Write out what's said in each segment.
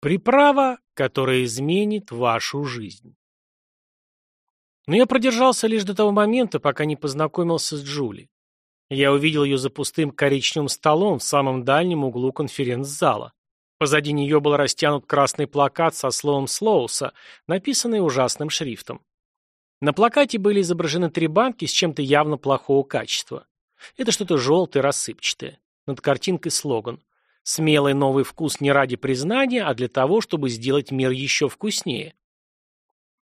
Приправа, которая изменит вашу жизнь. Но я продержался лишь до того момента, пока не познакомился с Джули. Я увидел ее за пустым коричневым столом в самом дальнем углу конференц-зала. Позади нее был растянут красный плакат со словом «Слоуса», написанный ужасным шрифтом. На плакате были изображены три банки с чем-то явно плохого качества. Это что-то желтое, рассыпчатое. Над картинкой слоган Смелый новый вкус не ради признания, а для того, чтобы сделать мир еще вкуснее.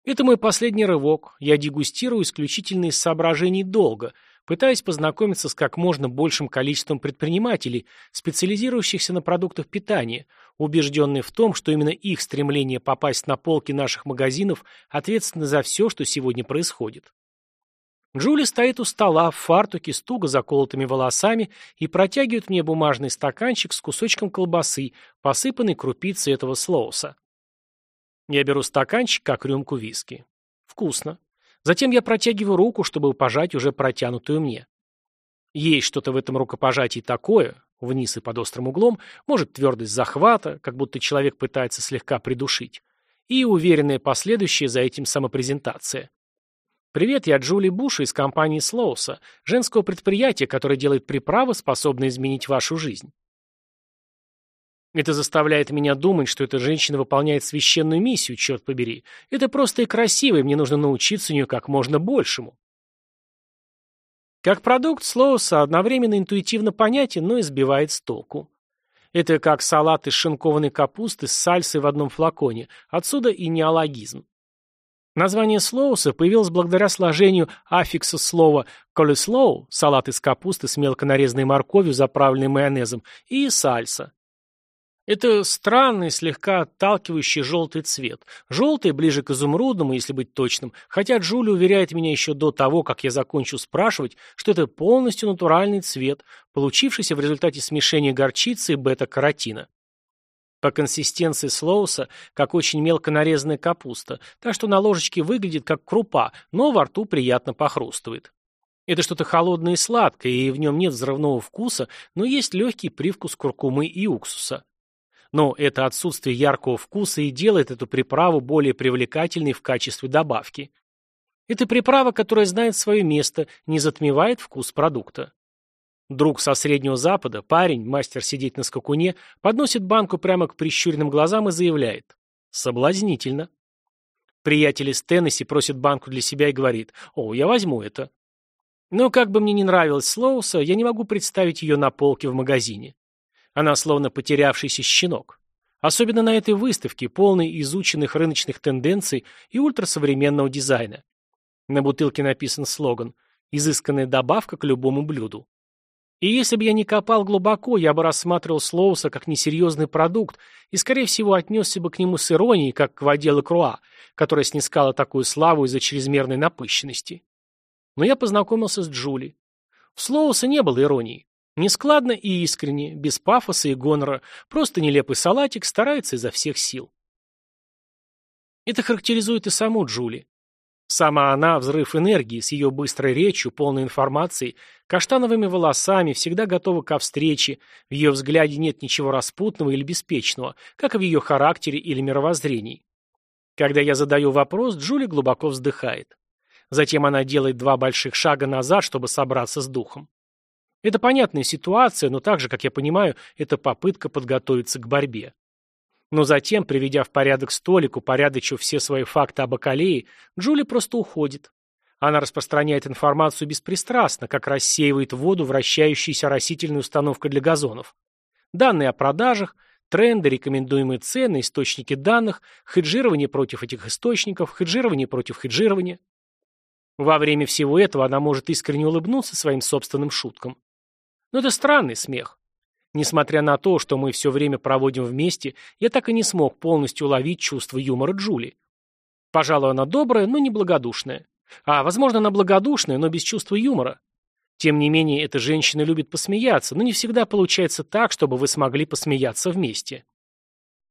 Это мой последний рывок. Я дегустирую исключительно из соображений долга, пытаясь познакомиться с как можно большим количеством предпринимателей, специализирующихся на продуктах питания, убежденные в том, что именно их стремление попасть на полки наших магазинов ответственно за все, что сегодня происходит. Джули стоит у стола в фартуке с туго заколотыми волосами и протягивает мне бумажный стаканчик с кусочком колбасы, посыпанной крупицей этого слоуса. Я беру стаканчик, как рюмку виски. Вкусно. Затем я протягиваю руку, чтобы пожать уже протянутую мне. Есть что-то в этом рукопожатии такое, вниз и под острым углом, может твердость захвата, как будто человек пытается слегка придушить, и уверенная последующая за этим самопрезентация. Привет, я Джули Буш из компании Слоуса, женского предприятия, которое делает приправы, способные изменить вашу жизнь. Это заставляет меня думать, что эта женщина выполняет священную миссию, черт побери. Это просто и красиво, и мне нужно научиться у нее как можно большему. Как продукт, Слоуса одновременно интуитивно понятен, но избивает с толку. Это как салат из шинкованной капусты с сальсой в одном флаконе, отсюда и неологизм. Название слоуса появилось благодаря сложению аффикса слова «coleslaw» – салат из капусты с мелко нарезанной морковью, заправленной майонезом, и сальса. Это странный, слегка отталкивающий желтый цвет. Желтый ближе к изумрудному, если быть точным, хотя Джули уверяет меня еще до того, как я закончу спрашивать, что это полностью натуральный цвет, получившийся в результате смешения горчицы и бета-каротина. По консистенции слоуса, как очень мелко нарезанная капуста, так что на ложечке выглядит как крупа, но во рту приятно похрустывает. Это что-то холодное и сладкое, и в нем нет взрывного вкуса, но есть легкий привкус куркумы и уксуса. Но это отсутствие яркого вкуса и делает эту приправу более привлекательной в качестве добавки. Это приправа, которая знает свое место, не затмевает вкус продукта. Друг со Среднего Запада, парень, мастер сидеть на скакуне, подносит банку прямо к прищуренным глазам и заявляет. Соблазнительно. Приятель из Теннесси просит банку для себя и говорит. О, я возьму это. Но как бы мне ни нравилось Слоуса, я не могу представить ее на полке в магазине. Она словно потерявшийся щенок. Особенно на этой выставке, полной изученных рыночных тенденций и ультрасовременного дизайна. На бутылке написан слоган «Изысканная добавка к любому блюду». И если бы я не копал глубоко, я бы рассматривал Слоуса как несерьезный продукт и, скорее всего, отнесся бы к нему с иронией, как к воде Лакруа, которая снискала такую славу из-за чрезмерной напыщенности. Но я познакомился с Джули. В Слоуса не было иронии. Нескладно и искренне, без пафоса и гонора, просто нелепый салатик старается изо всех сил. Это характеризует и саму Джули. Сама она – взрыв энергии, с ее быстрой речью, полной информацией, каштановыми волосами, всегда готова ко встрече, в ее взгляде нет ничего распутного или беспечного, как и в ее характере или мировоззрении. Когда я задаю вопрос, Джули глубоко вздыхает. Затем она делает два больших шага назад, чтобы собраться с духом. Это понятная ситуация, но также, как я понимаю, это попытка подготовиться к борьбе. Но затем, приведя в порядок столик, упорядочив все свои факты об Акалее, Джули просто уходит. Она распространяет информацию беспристрастно, как рассеивает воду вращающаяся растительная установка для газонов. Данные о продажах, тренды, рекомендуемые цены, источники данных, хеджирование против этих источников, хеджирование против хеджирования. Во время всего этого она может искренне улыбнуться своим собственным шуткам. Но это странный смех. Несмотря на то, что мы все время проводим вместе, я так и не смог полностью уловить чувство юмора Джули. Пожалуй, она добрая, но не благодушная. А, возможно, она благодушная, но без чувства юмора. Тем не менее, эта женщина любит посмеяться, но не всегда получается так, чтобы вы смогли посмеяться вместе.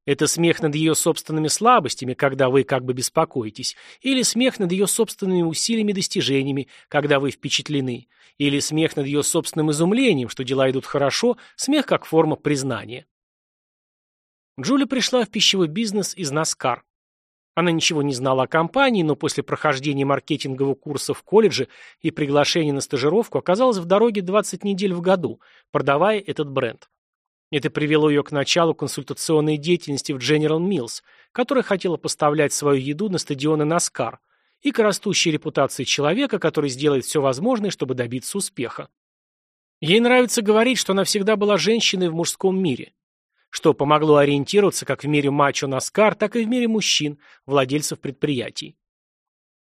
Это смех над ее собственными слабостями, когда вы как бы беспокоитесь, или смех над ее собственными усилиями и достижениями, когда вы впечатлены, или смех над ее собственным изумлением, что дела идут хорошо, смех как форма признания. Джули пришла в пищевой бизнес из Наскар. Она ничего не знала о компании, но после прохождения маркетингового курса в колледже и приглашения на стажировку оказалась в дороге 20 недель в году, продавая этот бренд. Это привело ее к началу консультационной деятельности в General Mills, которая хотела поставлять свою еду на стадионы Наскар, и к растущей репутации человека, который сделает все возможное, чтобы добиться успеха. Ей нравится говорить, что она всегда была женщиной в мужском мире, что помогло ориентироваться как в мире мачо Наскар, так и в мире мужчин, владельцев предприятий.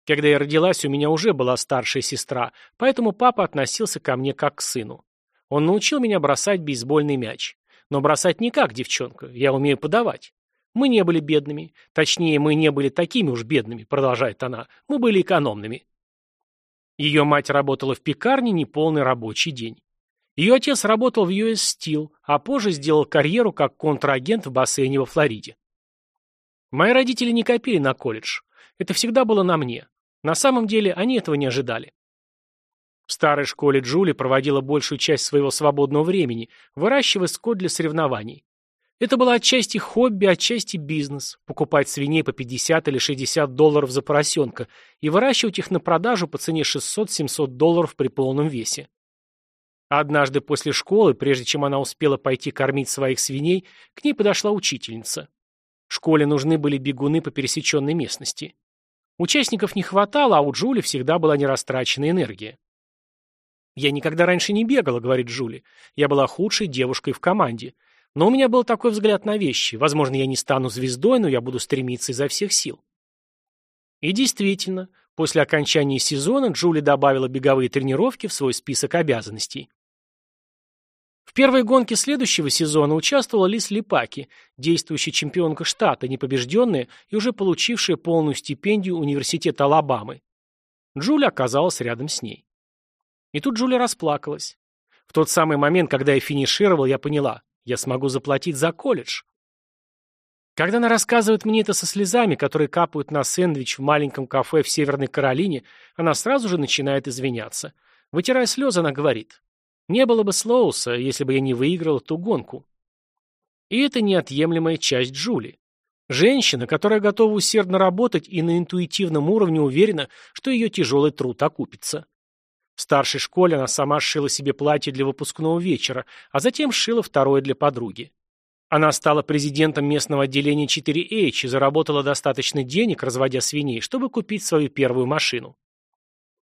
Когда я родилась, у меня уже была старшая сестра, поэтому папа относился ко мне как к сыну. Он научил меня бросать бейсбольный мяч. Но бросать не как девчонка, я умею подавать. Мы не были бедными. Точнее, мы не были такими уж бедными, продолжает она. Мы были экономными. Ее мать работала в пекарне неполный рабочий день. Ее отец работал в US Steel, а позже сделал карьеру как контрагент в бассейне во Флориде. Мои родители не копили на колледж. Это всегда было на мне. На самом деле они этого не ожидали. В старой школе Джули проводила большую часть своего свободного времени, выращивая скот для соревнований. Это было отчасти хобби, отчасти бизнес – покупать свиней по 50 или 60 долларов за поросенка и выращивать их на продажу по цене 600-700 долларов при полном весе. Однажды после школы, прежде чем она успела пойти кормить своих свиней, к ней подошла учительница. Школе нужны были бегуны по пересеченной местности. Участников не хватало, а у Джули всегда была нерастраченная энергия. «Я никогда раньше не бегала», — говорит Джули. «Я была худшей девушкой в команде. Но у меня был такой взгляд на вещи. Возможно, я не стану звездой, но я буду стремиться изо всех сил. И действительно, после окончания сезона Джули добавила беговые тренировки в свой список обязанностей. В первой гонке следующего сезона участвовала Лис Липаки, действующая чемпионка штата, непобежденная и уже получившая полную стипендию Университета Алабамы. Джули оказалась рядом с ней. И тут Джули расплакалась. В тот самый момент, когда я финишировал, я поняла, я смогу заплатить за колледж. Когда она рассказывает мне это со слезами, которые капают на сэндвич в маленьком кафе в Северной Каролине, она сразу же начинает извиняться. Вытирая слезы, она говорит, «Не было бы Слоуса, если бы я не выиграла ту гонку». И это неотъемлемая часть Джули. Женщина, которая готова усердно работать и на интуитивном уровне уверена, что ее тяжелый труд окупится. В старшей школе она сама сшила себе платье для выпускного вечера, а затем сшила второе для подруги. Она стала президентом местного отделения 4H и заработала достаточно денег, разводя свиней, чтобы купить свою первую машину.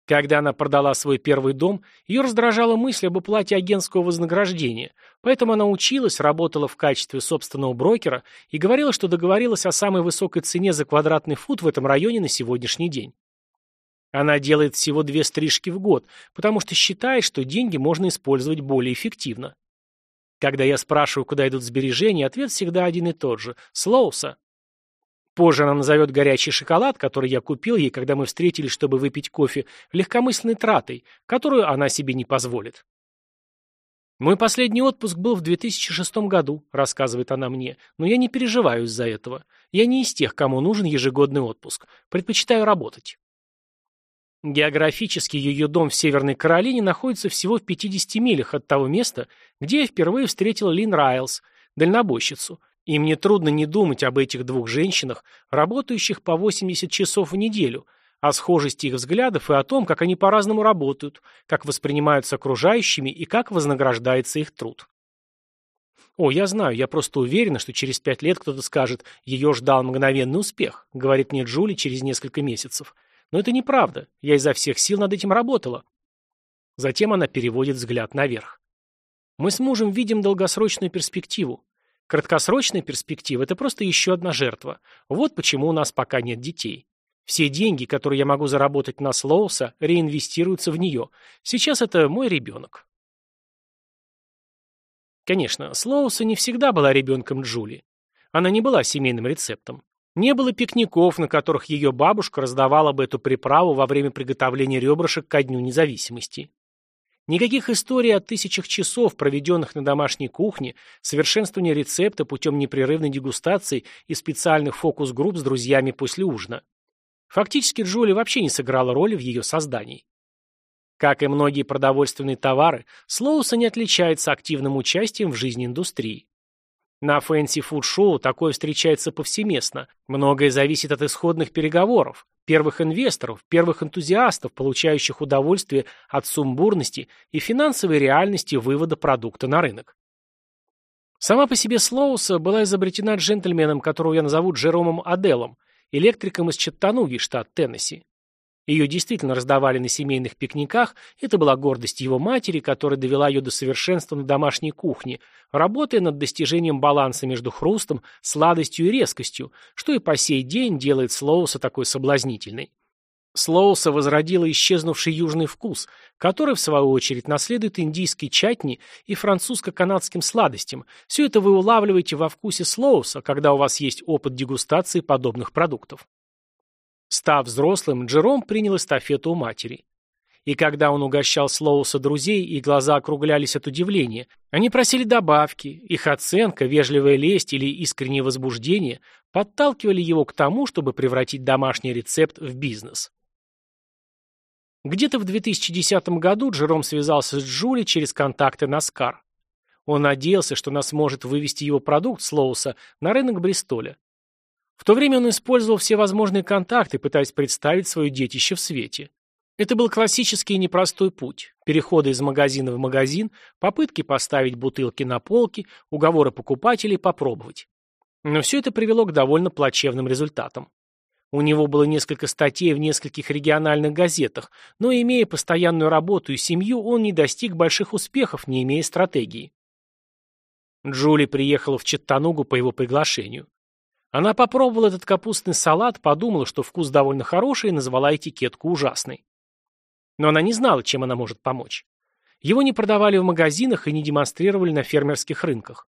Когда она продала свой первый дом, ее раздражала мысль об уплате агентского вознаграждения, поэтому она училась, работала в качестве собственного брокера и говорила, что договорилась о самой высокой цене за квадратный фут в этом районе на сегодняшний день. Она делает всего две стрижки в год, потому что считает, что деньги можно использовать более эффективно. Когда я спрашиваю, куда идут сбережения, ответ всегда один и тот же – Слоуса. Позже она назовет горячий шоколад, который я купил ей, когда мы встретились, чтобы выпить кофе, легкомысленной тратой, которую она себе не позволит. «Мой последний отпуск был в 2006 году», – рассказывает она мне, – «но я не переживаю из-за этого. Я не из тех, кому нужен ежегодный отпуск. Предпочитаю работать». Географически ее дом в Северной Каролине находится всего в 50 милях от того места, где я впервые встретил Лин Райлс, дальнобойщицу, и мне трудно не думать об этих двух женщинах, работающих по 80 часов в неделю, о схожести их взглядов и о том, как они по-разному работают, как воспринимаются окружающими и как вознаграждается их труд. «О, я знаю, я просто уверена, что через пять лет кто-то скажет, ее ждал мгновенный успех», говорит мне Джули через несколько месяцев. Но это неправда. Я изо всех сил над этим работала. Затем она переводит взгляд наверх. Мы с мужем видим долгосрочную перспективу. Краткосрочная перспектива – это просто еще одна жертва. Вот почему у нас пока нет детей. Все деньги, которые я могу заработать на Слоуса, реинвестируются в нее. Сейчас это мой ребенок. Конечно, Слоуса не всегда была ребенком Джули. Она не была семейным рецептом. Не было пикников, на которых ее бабушка раздавала бы эту приправу во время приготовления ребрышек ко Дню независимости. Никаких историй о тысячах часов, проведенных на домашней кухне, совершенствования рецепта путем непрерывной дегустации и специальных фокус-групп с друзьями после ужина. Фактически Джоли вообще не сыграла роли в ее создании. Как и многие продовольственные товары, Слоуса не отличается активным участием в жизни индустрии. На фэнси-фуд-шоу такое встречается повсеместно. Многое зависит от исходных переговоров, первых инвесторов, первых энтузиастов, получающих удовольствие от сумбурности и финансовой реальности вывода продукта на рынок. Сама по себе Слоуса была изобретена джентльменом, которого я назову Джеромом Аделом, электриком из Чаттануги, штат Теннесси. Ее действительно раздавали на семейных пикниках, это была гордость его матери, которая довела ее до совершенства на домашней кухне, работая над достижением баланса между хрустом, сладостью и резкостью, что и по сей день делает Слоуса такой соблазнительной. Слоуса возродила исчезнувший южный вкус, который, в свою очередь, наследует индийской чатни и французско-канадским сладостям. Все это вы улавливаете во вкусе Слоуса, когда у вас есть опыт дегустации подобных продуктов. Став взрослым, Джером принял эстафету у матери. И когда он угощал Слоуса друзей, и глаза округлялись от удивления, они просили добавки, их оценка, вежливая лесть или искреннее возбуждение подталкивали его к тому, чтобы превратить домашний рецепт в бизнес. Где-то в 2010 году Джером связался с Джули через контакты на Скар. Он надеялся, что она сможет вывести его продукт Слоуса на рынок Бристоля. В то время он использовал все возможные контакты, пытаясь представить свое детище в свете. Это был классический и непростой путь. Переходы из магазина в магазин, попытки поставить бутылки на полки, уговоры покупателей попробовать. Но все это привело к довольно плачевным результатам. У него было несколько статей в нескольких региональных газетах, но, имея постоянную работу и семью, он не достиг больших успехов, не имея стратегии. Джули приехала в Чаттанугу по его приглашению. Она попробовала этот капустный салат, подумала, что вкус довольно хороший, и назвала этикетку ужасной. Но она не знала, чем она может помочь. Его не продавали в магазинах и не демонстрировали на фермерских рынках.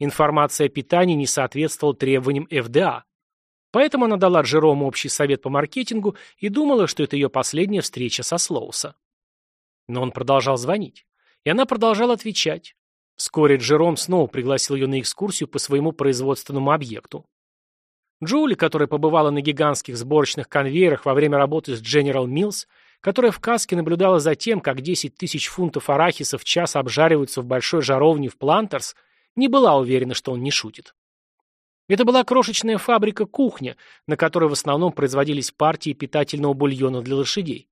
Информация о питании не соответствовала требованиям ФДА. Поэтому она дала Джерому общий совет по маркетингу и думала, что это ее последняя встреча со Слоуса. Но он продолжал звонить. И она продолжала отвечать. Вскоре Джером снова пригласил ее на экскурсию по своему производственному объекту. Джули, которая побывала на гигантских сборочных конвейерах во время работы с General Mills, которая в каске наблюдала за тем, как 10 тысяч фунтов арахиса в час обжариваются в большой жаровне в Плантерс, не была уверена, что он не шутит. Это была крошечная фабрика-кухня, на которой в основном производились партии питательного бульона для лошадей.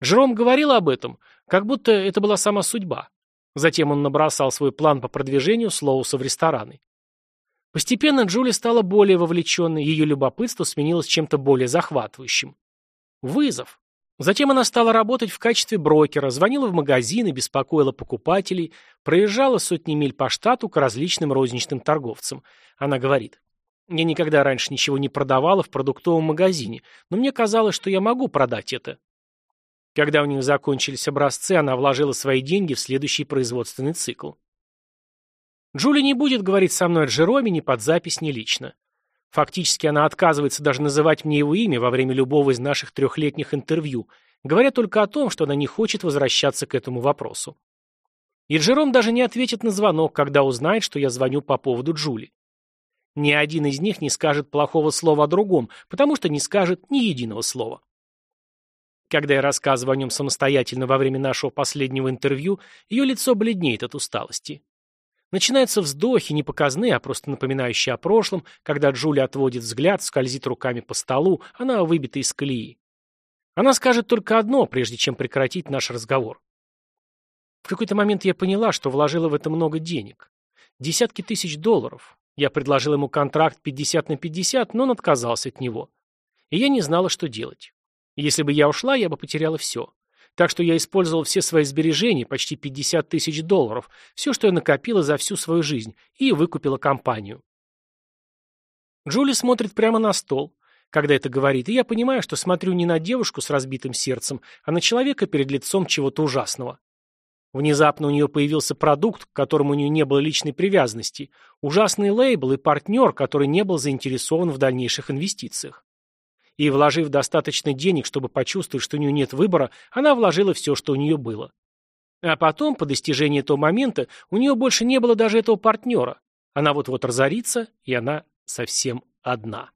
Жером говорил об этом, как будто это была сама судьба. Затем он набросал свой план по продвижению Слоуса в рестораны. Постепенно Джули стала более вовлеченной, ее любопытство сменилось чем-то более захватывающим. Вызов. Затем она стала работать в качестве брокера, звонила в магазины, беспокоила покупателей, проезжала сотни миль по штату к различным розничным торговцам. Она говорит, «Я никогда раньше ничего не продавала в продуктовом магазине, но мне казалось, что я могу продать это». Когда у них закончились образцы, она вложила свои деньги в следующий производственный цикл. Джули не будет говорить со мной о Джероме ни под запись, ни лично. Фактически она отказывается даже называть мне его имя во время любого из наших трехлетних интервью, говоря только о том, что она не хочет возвращаться к этому вопросу. И Джером даже не ответит на звонок, когда узнает, что я звоню по поводу Джули. Ни один из них не скажет плохого слова о другом, потому что не скажет ни единого слова. Когда я рассказываю о нем самостоятельно во время нашего последнего интервью, ее лицо бледнеет от усталости. Начинаются вздохи, не показные, а просто напоминающие о прошлом, когда Джулия отводит взгляд, скользит руками по столу, она выбита из колеи. Она скажет только одно, прежде чем прекратить наш разговор. В какой-то момент я поняла, что вложила в это много денег. Десятки тысяч долларов. Я предложил ему контракт 50 на 50, но он отказался от него. И я не знала, что делать. Если бы я ушла, я бы потеряла все. Так что я использовал все свои сбережения, почти 50 тысяч долларов, все, что я накопила за всю свою жизнь, и выкупила компанию. Джули смотрит прямо на стол, когда это говорит, и я понимаю, что смотрю не на девушку с разбитым сердцем, а на человека перед лицом чего-то ужасного. Внезапно у нее появился продукт, к которому у нее не было личной привязанности, ужасный лейбл и партнер, который не был заинтересован в дальнейших инвестициях и, вложив достаточно денег, чтобы почувствовать, что у нее нет выбора, она вложила все, что у нее было. А потом, по достижении этого момента, у нее больше не было даже этого партнера. Она вот-вот разорится, и она совсем одна.